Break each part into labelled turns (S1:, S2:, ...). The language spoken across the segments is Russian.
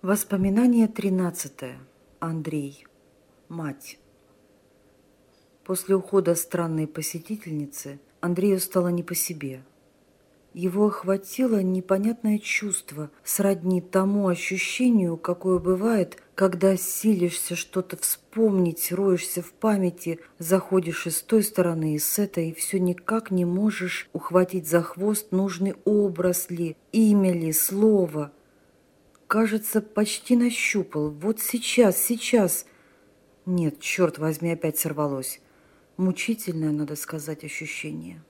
S1: Воспоминание тринадцатое. Андрей. Мать. После ухода странной посетительницы Андрею стало не по себе. Его охватило непонятное чувство, сродни тому ощущению, какое бывает, когда силишься что-то вспомнить, роешься в памяти, заходишь и с той стороны, и с этой, и все никак не можешь ухватить за хвост нужный образ ли, имя ли, слово – Кажется, почти нащупал. Вот сейчас, сейчас. Нет, черт возьми, опять сорвалось. Мучительное, надо сказать, ощущение.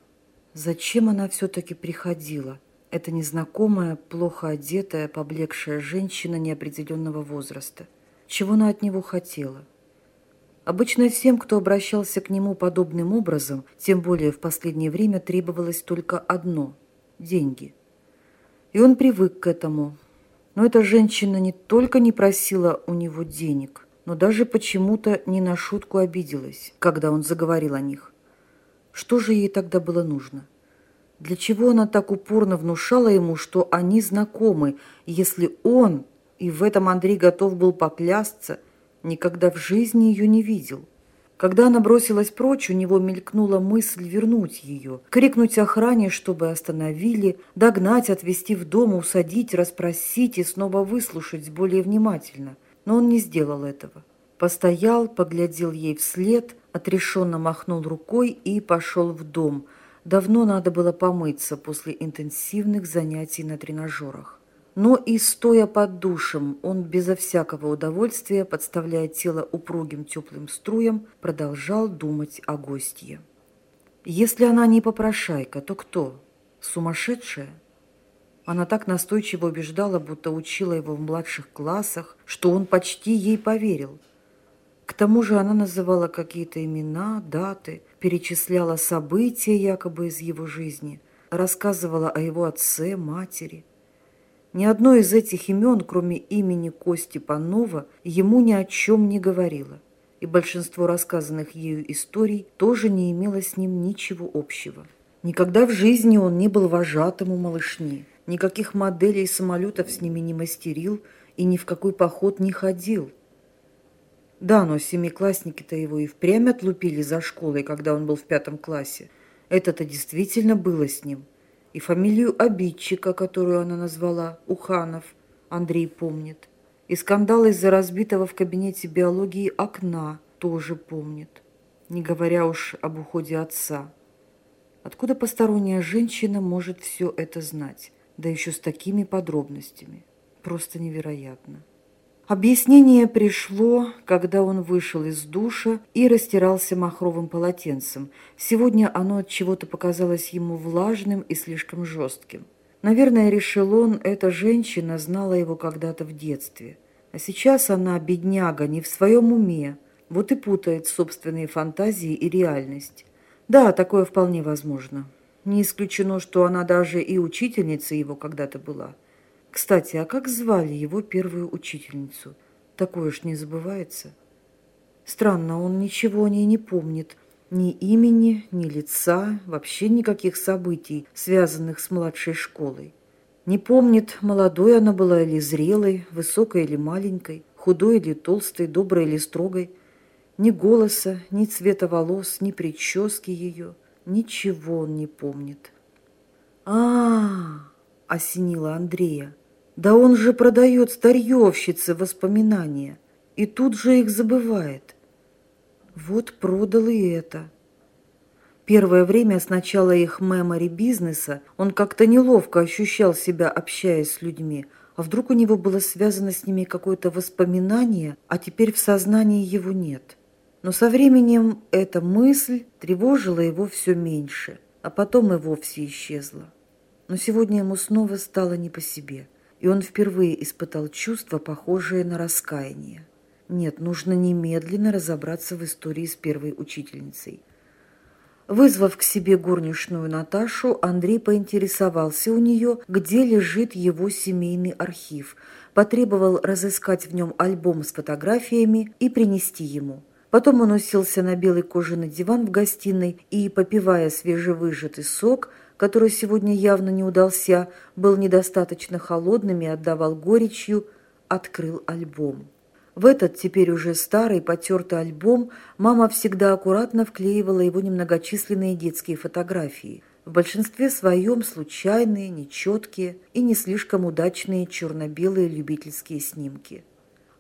S1: Зачем она все-таки приходила? Эта незнакомая, плохо одетая, поблекшая женщина неопределенного возраста. Чего она от него хотела? Обычно всем, кто обращался к нему подобным образом, тем более в последнее время требовалось только одно – деньги. И он привык к этому, но эта женщина не только не просила у него денег, но даже почему-то не на шутку обиделась, когда он заговорил о них. Что же ей тогда было нужно? Для чего она так упорно внушала ему, что они знакомы, если он, и в этом Андрей готов был поклясться, никогда в жизни ее не видел? Когда она бросилась прочь, у него мелькнула мысль вернуть ее, крикнуть охране, чтобы остановили, догнать, отвезти в дом, усадить, расспросить и снова выслушать более внимательно. Но он не сделал этого. Постоял, поглядел ей вслед, отрешенно махнул рукой и пошел в дом. Давно надо было помыться после интенсивных занятий на тренажерах. Но и стоя под душем, он безо всякого удовольствия, подставляя тело упругим теплым струям, продолжал думать о гостье. Если она не попрошайка, то кто? Сумасшедшая? Она так настойчиво убеждала, будто учила его в младших классах, что он почти ей поверил. К тому же она называла какие-то имена, даты, перечисляла события якобы из его жизни, рассказывала о его отце, матери. Ни одно из этих имен, кроме имени Кости Панова, ему ни о чем не говорило, и большинство рассказанных ею историй тоже не имело с ним ничего общего. Никогда в жизни он не был вожатым у малышни, никаких моделей самолетов с ними не мастерил и ни в какой поход не ходил. Да, но семиклассники-то его и впрямь отлупили за школой, когда он был в пятом классе. Это-то действительно было с ним – и фамилию обидчика, которую она назвала, Уханов, Андрей помнит. И скандал из-за разбитого в кабинете биологии окна тоже помнит, не говоря уж об уходе отца. Откуда посторонняя женщина может все это знать, да еще с такими подробностями? Просто невероятно. Объяснение пришло, когда он вышел из душа и растирался махровым полотенцем. Сегодня оно от чего-то показалось ему влажным и слишком жестким. Наверное, решил он, эта женщина знала его когда-то в детстве. А сейчас она, бедняга, не в своем уме, вот и путает собственные фантазии и реальность. Да, такое вполне возможно. Не исключено, что она даже и учительницей его когда-то была – кстати, а как звали его первую учительницу? Такое ж не забывается. Странно, он ничего о ней не помнит. Ни имени, ни лица, вообще никаких событий, связанных с младшей школой. Не помнит, молодой она была или зрелой, высокой или маленькой, худой или толстой, доброй или строгой. Ни голоса, ни цвета волос, ни прически ее. Ничего он не помнит. а, -а, -а осенила Андрея. Да он же продает старьевщице воспоминания и тут же их забывает. Вот продал и это. Первое время с начала их мемори бизнеса он как-то неловко ощущал себя, общаясь с людьми, а вдруг у него было связано с ними какое-то воспоминание, а теперь в сознании его нет. Но со временем эта мысль тревожила его все меньше, а потом и вовсе исчезла. Но сегодня ему снова стало не по себе – и он впервые испытал чувство, похожее на раскаяние. Нет, нужно немедленно разобраться в истории с первой учительницей. Вызвав к себе горничную Наташу, Андрей поинтересовался у нее, где лежит его семейный архив, потребовал разыскать в нем альбом с фотографиями и принести ему. Потом он уселся на белый кожаный диван в гостиной и, попивая свежевыжатый сок, который сегодня явно не удался, был недостаточно холодным и отдавал горечью, открыл альбом. В этот теперь уже старый потертый альбом мама всегда аккуратно вклеивала его немногочисленные детские фотографии. В большинстве своем случайные, нечеткие и не слишком удачные черно-белые любительские снимки.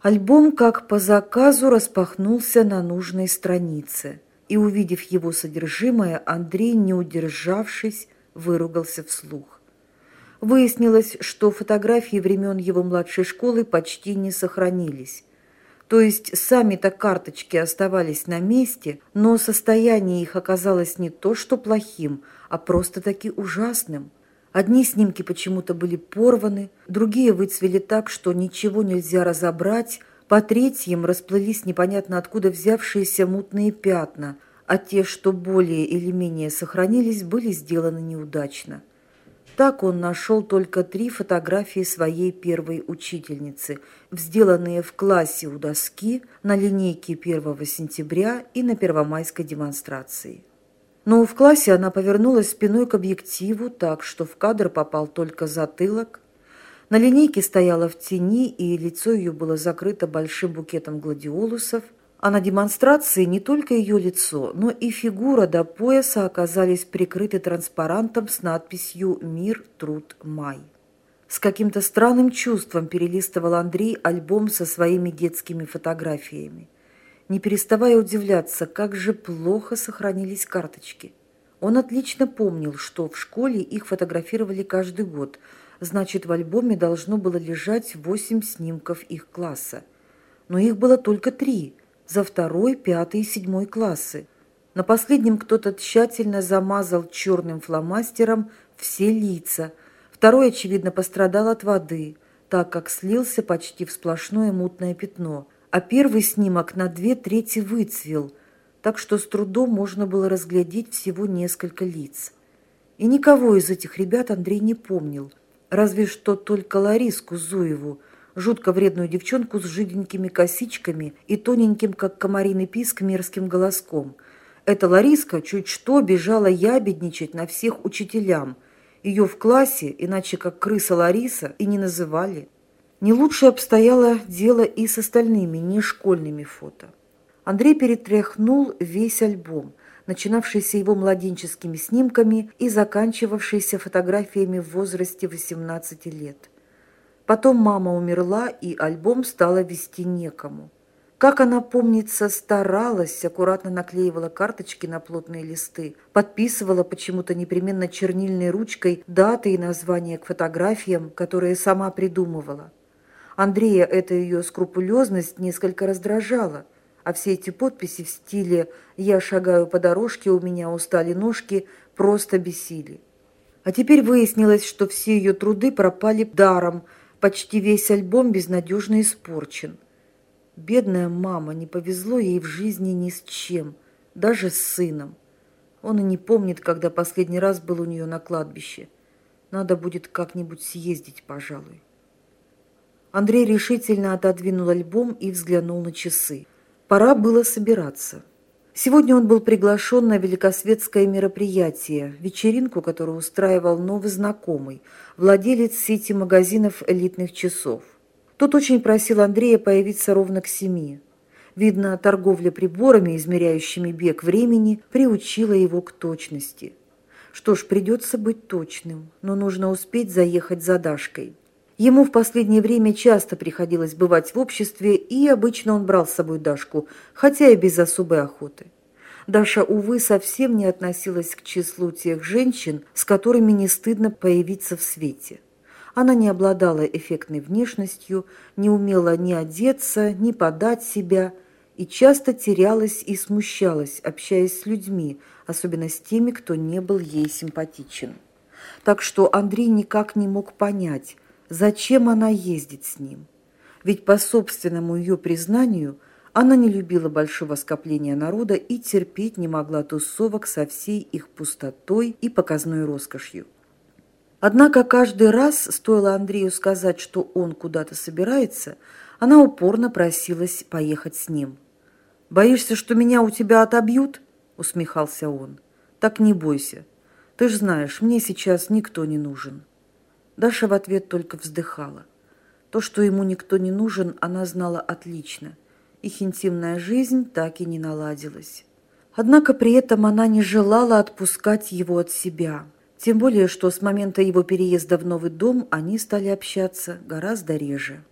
S1: Альбом, как по заказу, распахнулся на нужной странице, и, увидев его содержимое, Андрей, не удержавшись, выругался вслух. Выяснилось, что фотографии времен его младшей школы почти не сохранились. То есть сами-то карточки оставались на месте, но состояние их оказалось не то что плохим, а просто-таки ужасным – Одни снимки почему-то были порваны, другие выцвели так, что ничего нельзя разобрать, по третьим расплылись непонятно откуда взявшиеся мутные пятна, а те, что более или менее сохранились, были сделаны неудачно. Так он нашел только три фотографии своей первой учительницы, сделанные в классе у доски, на линейке 1 сентября и на первомайской демонстрации. Но в классе она повернулась спиной к объективу так, что в кадр попал только затылок. На линейке стояла в тени, и лицо ее было закрыто большим букетом гладиолусов, а на демонстрации не только ее лицо, но и фигура до пояса оказались прикрыты транспарантом с надписью «Мир, труд, май». С каким-то странным чувством перелистывал Андрей альбом со своими детскими фотографиями не переставая удивляться, как же плохо сохранились карточки. Он отлично помнил, что в школе их фотографировали каждый год, значит, в альбоме должно было лежать восемь снимков их класса. Но их было только три – за второй, пятый и седьмой классы. На последнем кто-то тщательно замазал черным фломастером все лица. Второй, очевидно, пострадал от воды, так как слился почти в сплошное мутное пятно – а первый снимок на две трети выцвел, так что с трудом можно было разглядеть всего несколько лиц. И никого из этих ребят Андрей не помнил, разве что только Лариску Зуеву, жутко вредную девчонку с жиденькими косичками и тоненьким, как комариный писк, мерзким голоском. Эта Лариска чуть что бежала ябедничать на всех учителям. Ее в классе, иначе как крыса Лариса, и не называли. Не лучше обстояло дело и с остальными нешкольными фото. Андрей перетряхнул весь альбом, начинавшийся его младенческими снимками и заканчивавшийся фотографиями в возрасте 18 лет. Потом мама умерла, и альбом стало вести некому. Как она, помнится, старалась, аккуратно наклеивала карточки на плотные листы, подписывала почему-то непременно чернильной ручкой даты и названия к фотографиям, которые сама придумывала. Андрея эта ее скрупулезность несколько раздражала, а все эти подписи в стиле «я шагаю по дорожке, у меня устали ножки» просто бесили. А теперь выяснилось, что все ее труды пропали даром, почти весь альбом безнадежно испорчен. Бедная мама, не повезло ей в жизни ни с чем, даже с сыном. Он и не помнит, когда последний раз был у нее на кладбище. Надо будет как-нибудь съездить, пожалуй. Андрей решительно отодвинул альбом и взглянул на часы. Пора было собираться. Сегодня он был приглашен на великосветское мероприятие, вечеринку, которую устраивал новый знакомый, владелец сети магазинов элитных часов. Тот очень просил Андрея появиться ровно к семи. Видно, торговля приборами, измеряющими бег времени, приучила его к точности. Что ж, придется быть точным, но нужно успеть заехать за Дашкой. Ему в последнее время часто приходилось бывать в обществе, и обычно он брал с собой Дашку, хотя и без особой охоты. Даша, увы, совсем не относилась к числу тех женщин, с которыми не стыдно появиться в свете. Она не обладала эффектной внешностью, не умела ни одеться, ни подать себя, и часто терялась и смущалась, общаясь с людьми, особенно с теми, кто не был ей симпатичен. Так что Андрей никак не мог понять – Зачем она ездит с ним? Ведь по собственному ее признанию она не любила большого скопления народа и терпеть не могла тусовок со всей их пустотой и показной роскошью. Однако каждый раз, стоило Андрею сказать, что он куда-то собирается, она упорно просилась поехать с ним. «Боишься, что меня у тебя отобьют?» – усмехался он. «Так не бойся. Ты ж знаешь, мне сейчас никто не нужен». Даша в ответ только вздыхала. То, что ему никто не нужен, она знала отлично. Их интимная жизнь так и не наладилась. Однако при этом она не желала отпускать его от себя. Тем более, что с момента его переезда в новый дом они стали общаться гораздо реже.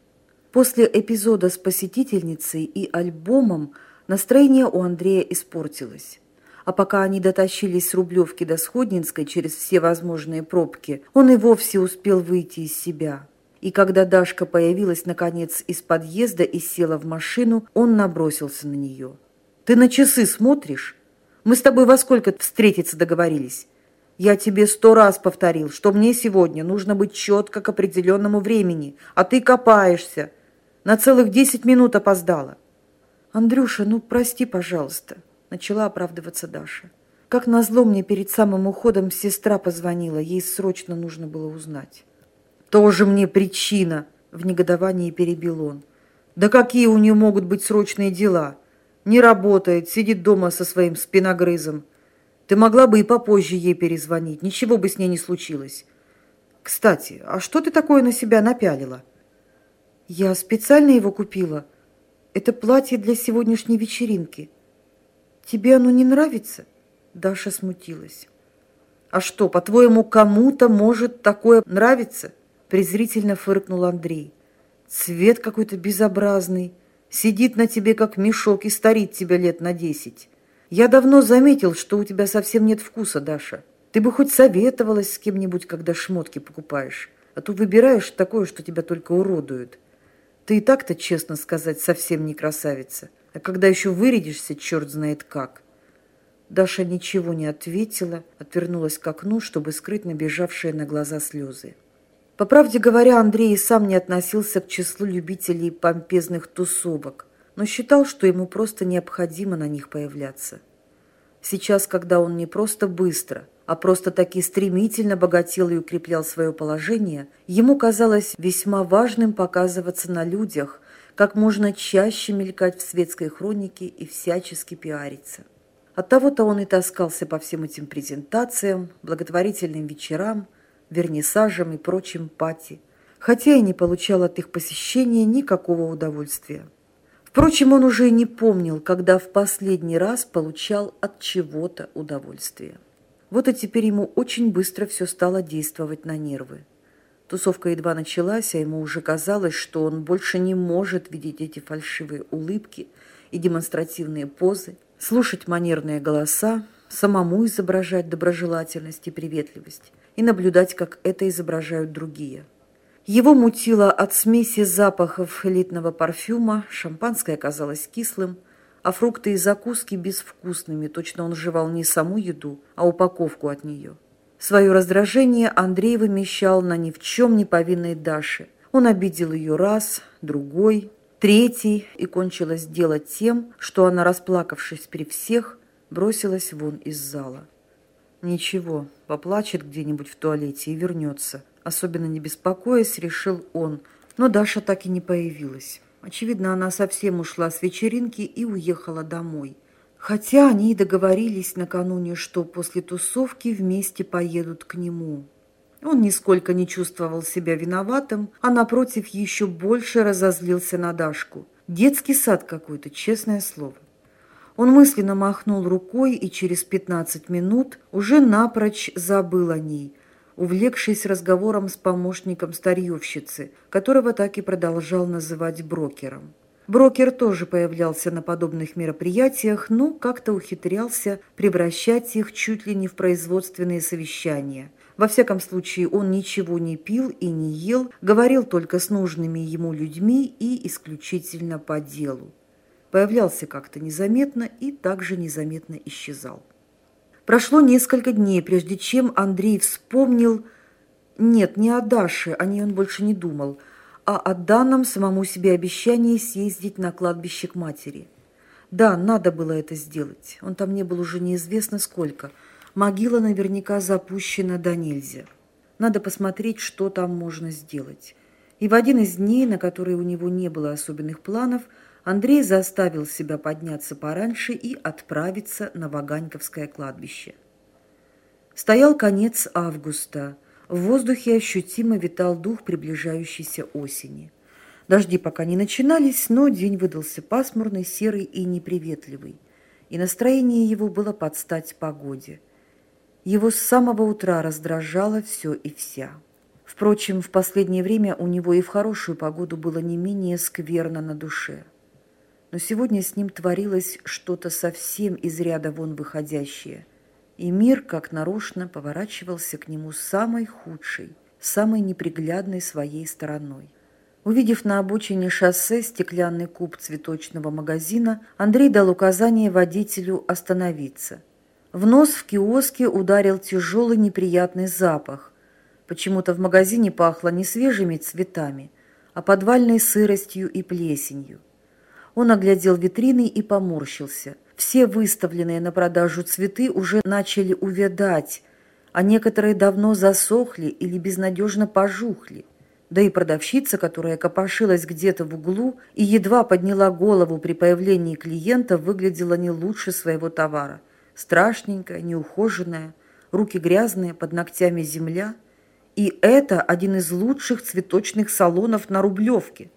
S1: После эпизода с посетительницей и альбомом настроение у Андрея испортилось. А пока они дотащились с Рублевки до Сходнинской через все возможные пробки, он и вовсе успел выйти из себя – и когда Дашка появилась, наконец, из подъезда и села в машину, он набросился на нее. «Ты на часы смотришь? Мы с тобой во сколько встретиться договорились? Я тебе сто раз повторил, что мне сегодня нужно быть четко к определенному времени, а ты копаешься. На целых десять минут опоздала». «Андрюша, ну прости, пожалуйста», — начала оправдываться Даша. «Как назло мне перед самым уходом сестра позвонила, ей срочно нужно было узнать». «Тоже мне причина!» – в негодовании перебил он. «Да какие у нее могут быть срочные дела? Не работает, сидит дома со своим спиногрызом. Ты могла бы и попозже ей перезвонить, ничего бы с ней не случилось. Кстати, а что ты такое на себя напялила?» «Я специально его купила. Это платье для сегодняшней вечеринки. Тебе оно не нравится?» Даша смутилась. «А что, по-твоему, кому-то может такое нравиться?» презрительно фыркнул Андрей. Цвет какой-то безобразный, сидит на тебе как мешок и старит тебя лет на десять. Я давно заметил, что у тебя совсем нет вкуса, Даша. Ты бы хоть советовалась с кем-нибудь, когда шмотки покупаешь, а то выбираешь такое, что тебя только уродует. Ты и так-то, честно сказать, совсем не красавица. А когда еще вырядишься, черт знает как. Даша ничего не ответила, отвернулась к окну, чтобы скрыть набежавшие на глаза слезы. По правде говоря, Андрей и сам не относился к числу любителей помпезных тусовок, но считал, что ему просто необходимо на них появляться. Сейчас, когда он не просто быстро, а просто таки стремительно богател и укреплял свое положение, ему казалось весьма важным показываться на людях, как можно чаще мелькать в светской хронике и всячески пиариться. Оттого-то он и таскался по всем этим презентациям, благотворительным вечерам, вернисажам и прочим пати, хотя и не получал от их посещения никакого удовольствия. Впрочем, он уже и не помнил, когда в последний раз получал от чего-то удовольствие. Вот и теперь ему очень быстро все стало действовать на нервы. Тусовка едва началась, а ему уже казалось, что он больше не может видеть эти фальшивые улыбки и демонстративные позы, слушать манерные голоса, самому изображать доброжелательность и приветливость и наблюдать, как это изображают другие. Его мутило от смеси запахов элитного парфюма, шампанское казалось кислым, а фрукты и закуски безвкусными, точно он жевал не саму еду, а упаковку от нее. Свое раздражение Андрей вымещал на ни в чем не повинной Даше. Он обидел ее раз, другой, третий, и кончилось дело тем, что она, расплакавшись при всех, бросилась вон из зала. Ничего, поплачет где-нибудь в туалете и вернется. Особенно не беспокоясь, решил он. Но Даша так и не появилась. Очевидно, она совсем ушла с вечеринки и уехала домой. Хотя они и договорились накануне, что после тусовки вместе поедут к нему. Он нисколько не чувствовал себя виноватым, а напротив еще больше разозлился на Дашку. Детский сад какой-то, честное слово. Он мысленно махнул рукой и через пятнадцать минут уже напрочь забыл о ней, увлекшись разговором с помощником старьевщицы, которого так и продолжал называть брокером. Брокер тоже появлялся на подобных мероприятиях, но как-то ухитрялся превращать их чуть ли не в производственные совещания. Во всяком случае, он ничего не пил и не ел, говорил только с нужными ему людьми и исключительно по делу появлялся как-то незаметно и также незаметно исчезал. Прошло несколько дней, прежде чем Андрей вспомнил, нет, не о Даше, о ней он больше не думал, а о данном самому себе обещании съездить на кладбище к матери. Да, надо было это сделать, он там не был уже неизвестно сколько. Могила наверняка запущена до нельзя. Надо посмотреть, что там можно сделать. И в один из дней, на которые у него не было особенных планов, Андрей заставил себя подняться пораньше и отправиться на Ваганьковское кладбище. Стоял конец августа. В воздухе ощутимо витал дух приближающейся осени. Дожди пока не начинались, но день выдался пасмурный, серый и неприветливый, и настроение его было под стать погоде. Его с самого утра раздражало все и вся. Впрочем, в последнее время у него и в хорошую погоду было не менее скверно на душе. Но сегодня с ним творилось что-то совсем из ряда вон выходящее, и мир, как нарочно, поворачивался к нему самой худшей, самой неприглядной своей стороной. Увидев на обочине шоссе стеклянный куб цветочного магазина, Андрей дал указание водителю остановиться. В нос в киоске ударил тяжелый неприятный запах. Почему-то в магазине пахло не свежими цветами, а подвальной сыростью и плесенью. Он оглядел витрины и поморщился. Все выставленные на продажу цветы уже начали увядать, а некоторые давно засохли или безнадежно пожухли. Да и продавщица, которая копошилась где-то в углу и едва подняла голову при появлении клиента, выглядела не лучше своего товара. Страшненькая, неухоженная, руки грязные, под ногтями земля. И это один из лучших цветочных салонов на Рублевке.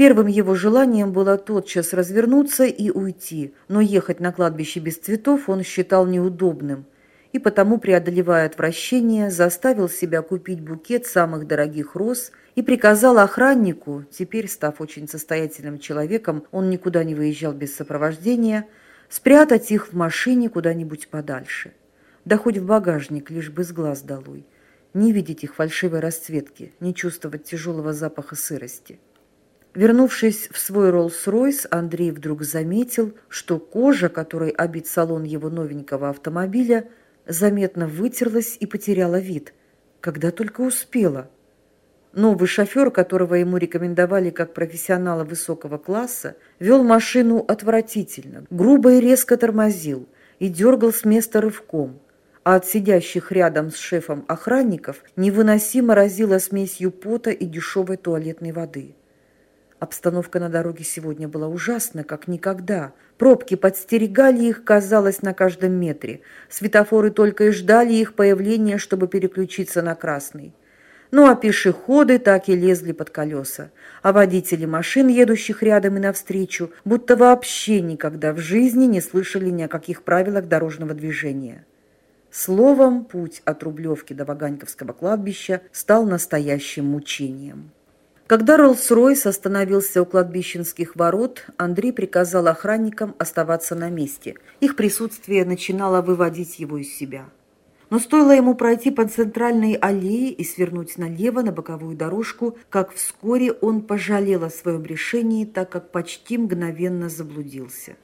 S1: Первым его желанием было тотчас развернуться и уйти, но ехать на кладбище без цветов он считал неудобным – и потому, преодолевая отвращение, заставил себя купить букет самых дорогих роз и приказал охраннику, теперь став очень состоятельным человеком, он никуда не выезжал без сопровождения, спрятать их в машине куда-нибудь подальше. Да хоть в багажник, лишь бы с глаз долой. Не видеть их фальшивой расцветки, не чувствовать тяжелого запаха сырости. Вернувшись в свой Роллс-Ройс, Андрей вдруг заметил, что кожа, которой обит салон его новенького автомобиля, заметно вытерлась и потеряла вид, когда только успела. Новый шофер, которого ему рекомендовали как профессионала высокого класса, вел машину отвратительно, грубо и резко тормозил и дергал с места рывком, а от сидящих рядом с шефом охранников невыносимо разило смесью пота и дешевой туалетной воды. Обстановка на дороге сегодня была ужасна, как никогда. Пробки подстерегали их, казалось, на каждом метре. Светофоры только и ждали их появления, чтобы переключиться на красный. Ну а пешеходы так и лезли под колеса. А водители машин, едущих рядом и навстречу, будто вообще никогда в жизни не слышали ни о каких правилах дорожного движения. Словом, путь от Рублевки до Ваганьковского кладбища стал настоящим мучением. Когда Роллс-Ройс остановился у кладбищенских ворот, Андрей приказал охранникам оставаться на месте. Их присутствие начинало выводить его из себя. Но стоило ему пройти по центральной аллее и свернуть налево на боковую дорожку, как вскоре он пожалел о своем решении, так как почти мгновенно заблудился.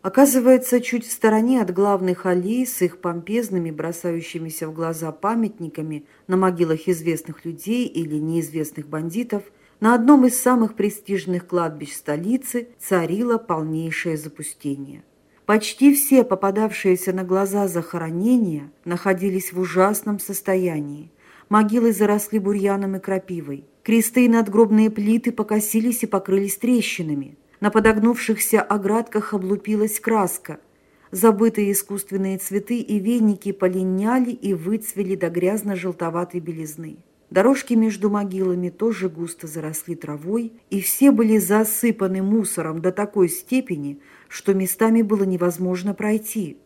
S1: Оказывается, чуть в стороне от главных аллей с их помпезными, бросающимися в глаза памятниками на могилах известных людей или неизвестных бандитов – на одном из самых престижных кладбищ столицы царило полнейшее запустение. Почти все попадавшиеся на глаза захоронения находились в ужасном состоянии. Могилы заросли бурьяном и крапивой. Кресты и надгробные плиты покосились и покрылись трещинами. На подогнувшихся оградках облупилась краска. Забытые искусственные цветы и веники полиняли и выцвели до грязно-желтоватой белизны. Дорожки между могилами тоже густо заросли травой, и все были засыпаны мусором до такой степени, что местами было невозможно пройти.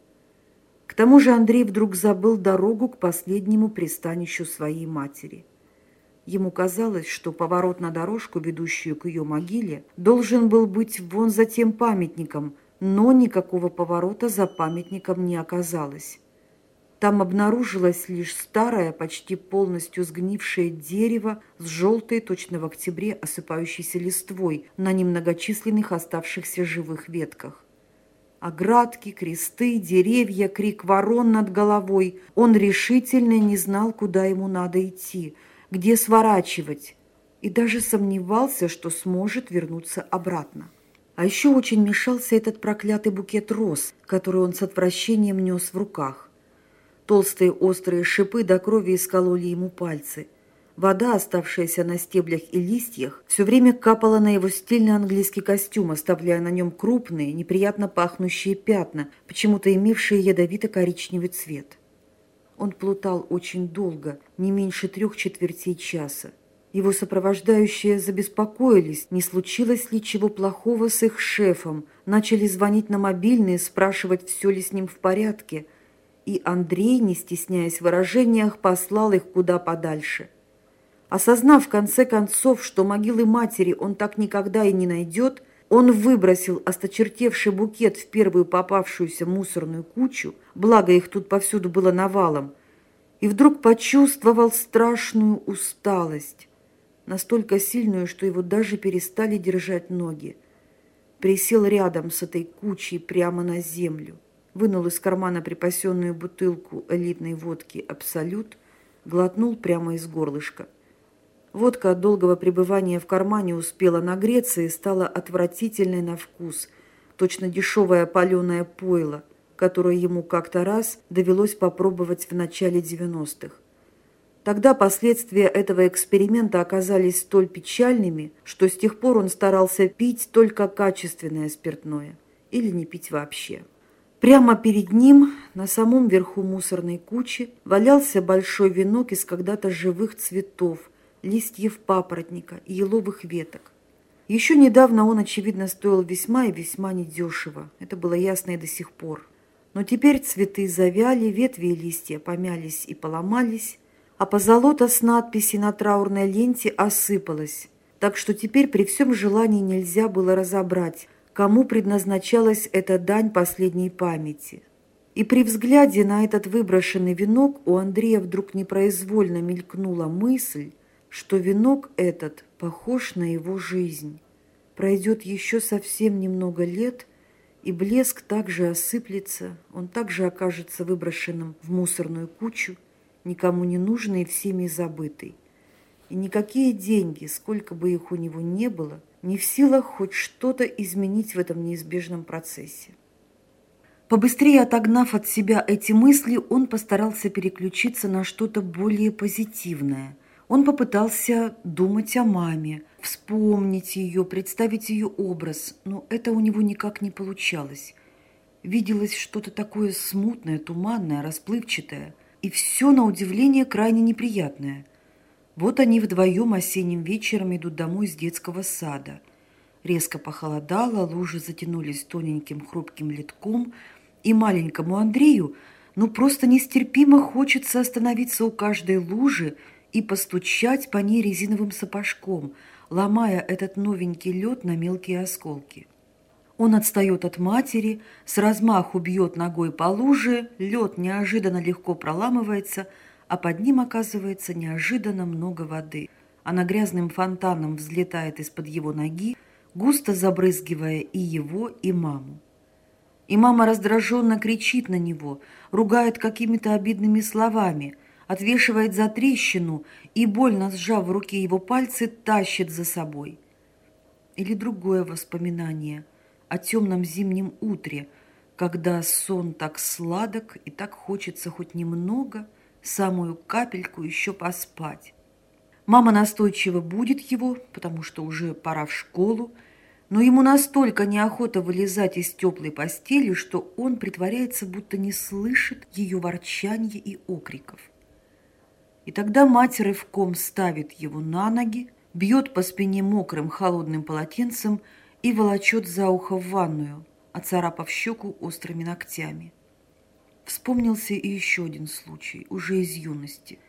S1: К тому же Андрей вдруг забыл дорогу к последнему пристанищу своей матери. Ему казалось, что поворот на дорожку, ведущую к ее могиле, должен был быть вон за тем памятником, но никакого поворота за памятником не оказалось. Там обнаружилось лишь старое, почти полностью сгнившее дерево с желтой, точно в октябре, осыпающейся листвой на немногочисленных оставшихся живых ветках. Оградки, кресты, деревья, крик ворон над головой. Он решительно не знал, куда ему надо идти, где сворачивать, и даже сомневался, что сможет вернуться обратно. А еще очень мешался этот проклятый букет роз, который он с отвращением нес в руках. Толстые острые шипы до крови искололи ему пальцы. Вода, оставшаяся на стеблях и листьях, все время капала на его стильный английский костюм, оставляя на нем крупные, неприятно пахнущие пятна, почему-то имевшие ядовито-коричневый цвет. Он плутал очень долго, не меньше трех четвертей часа. Его сопровождающие забеспокоились, не случилось ли чего плохого с их шефом, начали звонить на мобильные, спрашивать, все ли с ним в порядке. И Андрей, не стесняясь в выражениях, послал их куда подальше. Осознав в конце концов, что могилы матери он так никогда и не найдет, он выбросил осточертевший букет в первую попавшуюся мусорную кучу, благо их тут повсюду было навалом, и вдруг почувствовал страшную усталость настолько сильную, что его даже перестали держать ноги. Присел рядом с этой кучей прямо на землю, вынул из кармана припасенную бутылку элитной водки «Абсолют», глотнул прямо из горлышка. Водка от долгого пребывания в кармане успела нагреться и стала отвратительной на вкус, точно дешевое паленое пойло, которое ему как-то раз довелось попробовать в начале 90-х. Тогда последствия этого эксперимента оказались столь печальными, что с тех пор он старался пить только качественное спиртное или не пить вообще. Прямо перед ним, на самом верху мусорной кучи, валялся большой венок из когда-то живых цветов, листьев папоротника и еловых веток. Еще недавно он, очевидно, стоил весьма и весьма недешево. Это было ясно и до сих пор. Но теперь цветы завяли, ветви и листья помялись и поломались, а позолота с надписи на траурной ленте осыпалась, так что теперь при всем желании нельзя было разобрать, кому предназначалась эта дань последней памяти. И при взгляде на этот выброшенный венок у Андрея вдруг непроизвольно мелькнула мысль, что венок этот похож на его жизнь. Пройдет еще совсем немного лет, и блеск также осыплется, он также окажется выброшенным в мусорную кучу, никому не нужный и всеми забытый. И никакие деньги, сколько бы их у него не было, не в силах хоть что-то изменить в этом неизбежном процессе. Побыстрее отогнав от себя эти мысли, он постарался переключиться на что-то более позитивное. Он попытался думать о маме, вспомнить ее, представить ее образ, но это у него никак не получалось. Виделось что-то такое смутное, туманное, расплывчатое – и все, на удивление, крайне неприятное. Вот они вдвоем осенним вечером идут домой из детского сада. Резко похолодало, лужи затянулись тоненьким хрупким литком, и маленькому Андрею ну просто нестерпимо хочется остановиться у каждой лужи и постучать по ней резиновым сапожком, ломая этот новенький лед на мелкие осколки. Он отстает от матери, с размаху бьет ногой по луже, лед неожиданно легко проламывается, а под ним оказывается неожиданно много воды. Она грязным фонтаном взлетает из-под его ноги, густо забрызгивая и его, и маму. И мама раздраженно кричит на него, ругает какими-то обидными словами, отвешивает за трещину и, больно сжав в руке его пальцы, тащит за собой. Или другое воспоминание – о темном зимнем утре, когда сон так сладок и так хочется хоть немного, самую капельку еще поспать. Мама настойчиво будет его, потому что уже пора в школу, но ему настолько неохота вылезать из теплой постели, что он притворяется, будто не слышит ее ворчания и окриков. И тогда мать рывком ставит его на ноги, бьет по спине мокрым холодным полотенцем, и волочет за ухо в ванную, оцарапав щеку острыми ногтями. Вспомнился и еще один случай, уже из юности.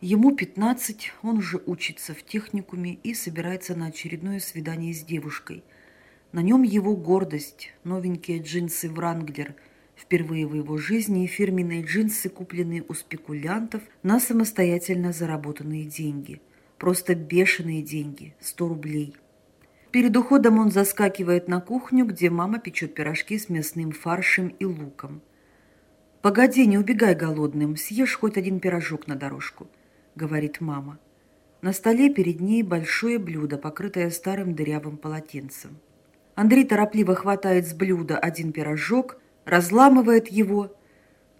S1: Ему 15, он уже учится в техникуме и собирается на очередное свидание с девушкой. На нем его гордость, новенькие джинсы «Вранглер», впервые в его жизни фирменные джинсы, купленные у спекулянтов на самостоятельно заработанные деньги. Просто бешеные деньги, 100 рублей – Перед уходом он заскакивает на кухню, где мама печет пирожки с мясным фаршем и луком. «Погоди, не убегай голодным, съешь хоть один пирожок на дорожку», — говорит мама. На столе перед ней большое блюдо, покрытое старым дырявым полотенцем. Андрей торопливо хватает с блюда один пирожок, разламывает его,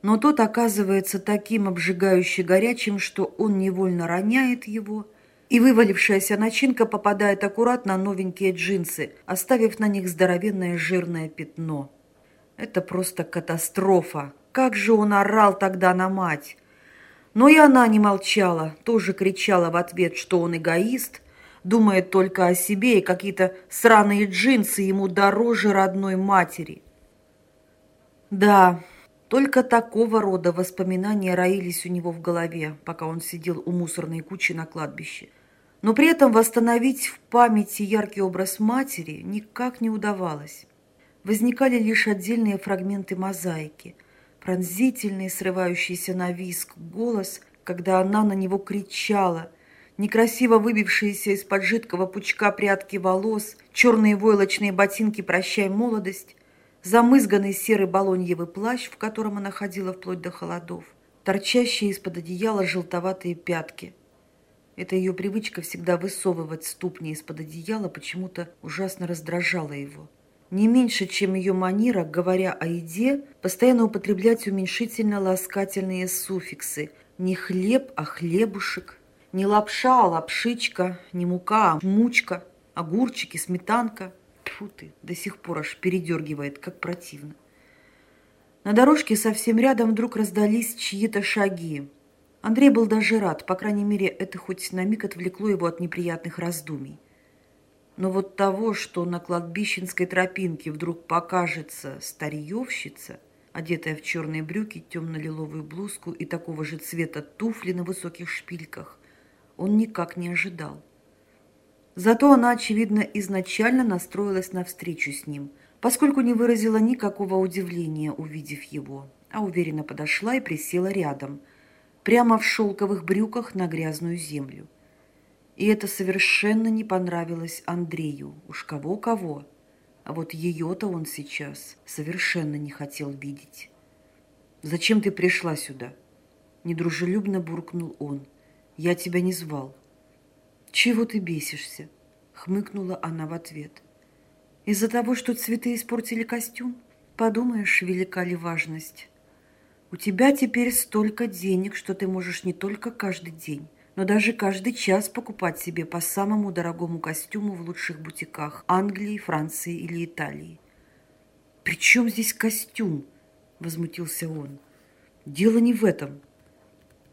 S1: но тот оказывается таким обжигающе горячим, что он невольно роняет его — и вывалившаяся начинка попадает аккуратно на новенькие джинсы, оставив на них здоровенное жирное пятно. Это просто катастрофа. Как же он орал тогда на мать! Но и она не молчала, тоже кричала в ответ, что он эгоист, думает только о себе, и какие-то сраные джинсы ему дороже родной матери. Да, только такого рода воспоминания роились у него в голове, пока он сидел у мусорной кучи на кладбище. Но при этом восстановить в памяти яркий образ матери никак не удавалось. Возникали лишь отдельные фрагменты мозаики, пронзительный, срывающийся на виск голос, когда она на него кричала, некрасиво выбившиеся из-под жидкого пучка прядки волос, черные войлочные ботинки «Прощай, молодость», замызганный серый балоньевый плащ, в котором она ходила вплоть до холодов, торчащие из-под одеяла желтоватые пятки. Эта ее привычка всегда высовывать ступни из-под одеяла почему-то ужасно раздражала его. Не меньше, чем ее манера, говоря о еде, постоянно употреблять уменьшительно-ласкательные суффиксы «не хлеб, а хлебушек», «не лапша, а лапшичка», «не мука, а мучка», «огурчики, сметанка», Тьфу ты, до сих пор аж передергивает, как противно. На дорожке совсем рядом вдруг раздались чьи-то шаги. Андрей был даже рад, по крайней мере, это хоть на миг отвлекло его от неприятных раздумий. Но вот того, что на кладбищенской тропинке вдруг покажется старьевщица, одетая в черные брюки, темно-лиловую блузку и такого же цвета туфли на высоких шпильках, он никак не ожидал. Зато она, очевидно, изначально настроилась на встречу с ним, поскольку не выразила никакого удивления, увидев его, а уверенно подошла и присела рядом, прямо в шелковых брюках на грязную землю. И это совершенно не понравилось Андрею, уж кого-кого, а вот ее-то он сейчас совершенно не хотел видеть. «Зачем ты пришла сюда?» Недружелюбно буркнул он. «Я тебя не звал». «Чего ты бесишься?» — хмыкнула она в ответ. «Из-за того, что цветы испортили костюм? Подумаешь, велика ли важность. У тебя теперь столько денег, что ты можешь не только каждый день, но даже каждый час покупать себе по самому дорогому костюму в лучших бутиках Англии, Франции или Италии. «При чем здесь костюм?» – возмутился он. «Дело не в этом.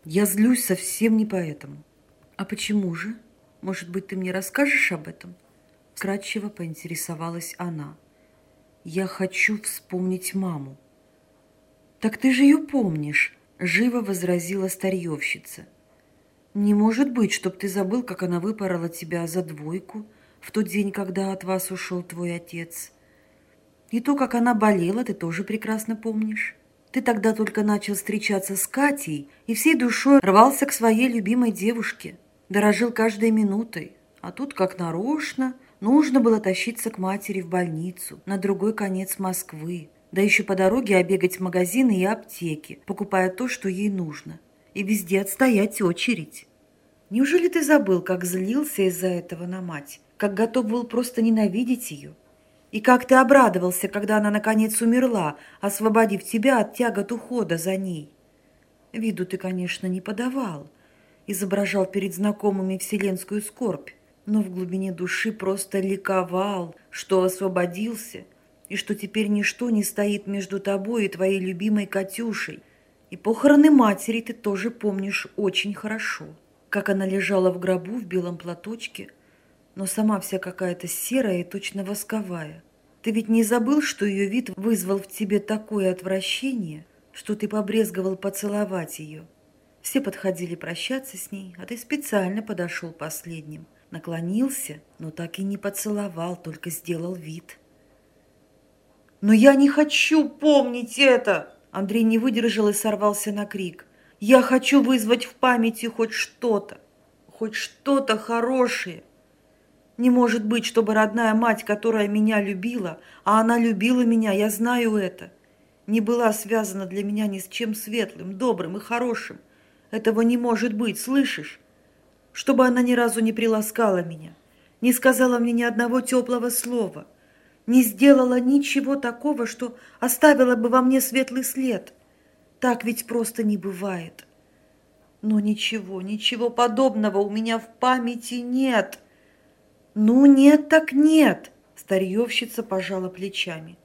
S1: Я злюсь совсем не поэтому». «А почему же?» Может быть, ты мне расскажешь об этом?» Кратчево поинтересовалась она. «Я хочу вспомнить маму». «Так ты же ее помнишь», — живо возразила старьевщица. «Не может быть, чтоб ты забыл, как она выпорола тебя за двойку в тот день, когда от вас ушел твой отец. И то, как она болела, ты тоже прекрасно помнишь. Ты тогда только начал встречаться с Катей и всей душой рвался к своей любимой девушке дорожил каждой минутой, а тут, как нарочно, нужно было тащиться к матери в больницу, на другой конец Москвы, да еще по дороге обегать магазины и аптеки, покупая то, что ей нужно, и везде отстоять очередь. Неужели ты забыл, как злился из-за этого на мать, как готов был просто ненавидеть ее? И как ты обрадовался, когда она наконец умерла, освободив тебя от тягот ухода за ней? Виду ты, конечно, не подавал, изображал перед знакомыми вселенскую скорбь, но в глубине души просто ликовал, что освободился, и что теперь ничто не стоит между тобой и твоей любимой Катюшей. И похороны матери ты тоже помнишь очень хорошо, как она лежала в гробу в белом платочке, но сама вся какая-то серая и точно восковая. Ты ведь не забыл, что ее вид вызвал в тебе такое отвращение, что ты побрезговал поцеловать ее?» Все подходили прощаться с ней, а ты специально подошел последним. Наклонился, но так и не поцеловал, только сделал вид. «Но я не хочу помнить это!» Андрей не выдержал и сорвался на крик. «Я хочу вызвать в памяти хоть что-то, хоть что-то хорошее. Не может быть, чтобы родная мать, которая меня любила, а она любила меня, я знаю это, не была связана для меня ни с чем светлым, добрым и хорошим. Этого не может быть, слышишь? Чтобы она ни разу не приласкала меня, не сказала мне ни одного теплого слова, не сделала ничего такого, что оставила бы во мне светлый след. Так ведь просто не бывает. Но ничего, ничего подобного у меня в памяти нет. Ну нет так нет, старьевщица пожала плечами.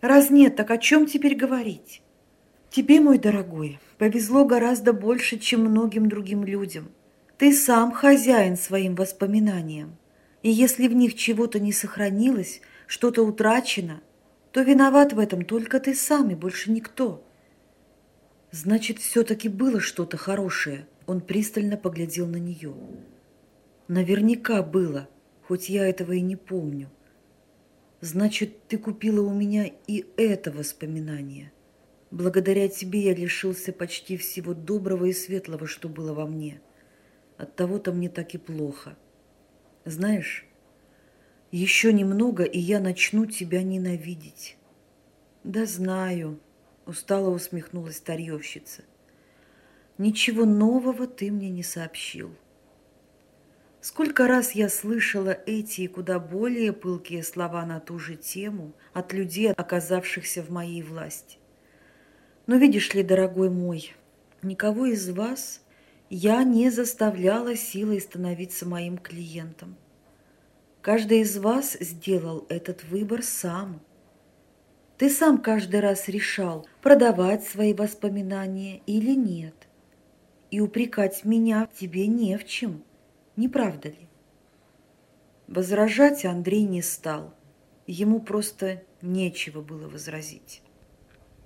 S1: Раз нет, так о чем теперь говорить? Тебе, мой дорогой, повезло гораздо больше, чем многим другим людям. Ты сам хозяин своим воспоминаниям. И если в них чего-то не сохранилось, что-то утрачено, то виноват в этом только ты сам и больше никто. Значит, все-таки было что-то хорошее. Он пристально поглядел на нее. Наверняка было, хоть я этого и не помню. Значит, ты купила у меня и это воспоминание. Благодаря тебе я лишился почти всего доброго и светлого, что было во мне. От того-то мне так и плохо. Знаешь, еще немного, и я начну тебя ненавидеть. Да знаю, устало усмехнулась старьевщица. Ничего нового ты мне не сообщил. Сколько раз я слышала эти и куда более пылкие слова на ту же тему от людей, оказавшихся в моей власти. Но видишь ли, дорогой мой, никого из вас я не заставляла силой становиться моим клиентом. Каждый из вас сделал этот выбор сам. Ты сам каждый раз решал, продавать свои воспоминания или нет. И упрекать меня тебе не в чем – не правда ли? Возражать Андрей не стал. Ему просто нечего было возразить.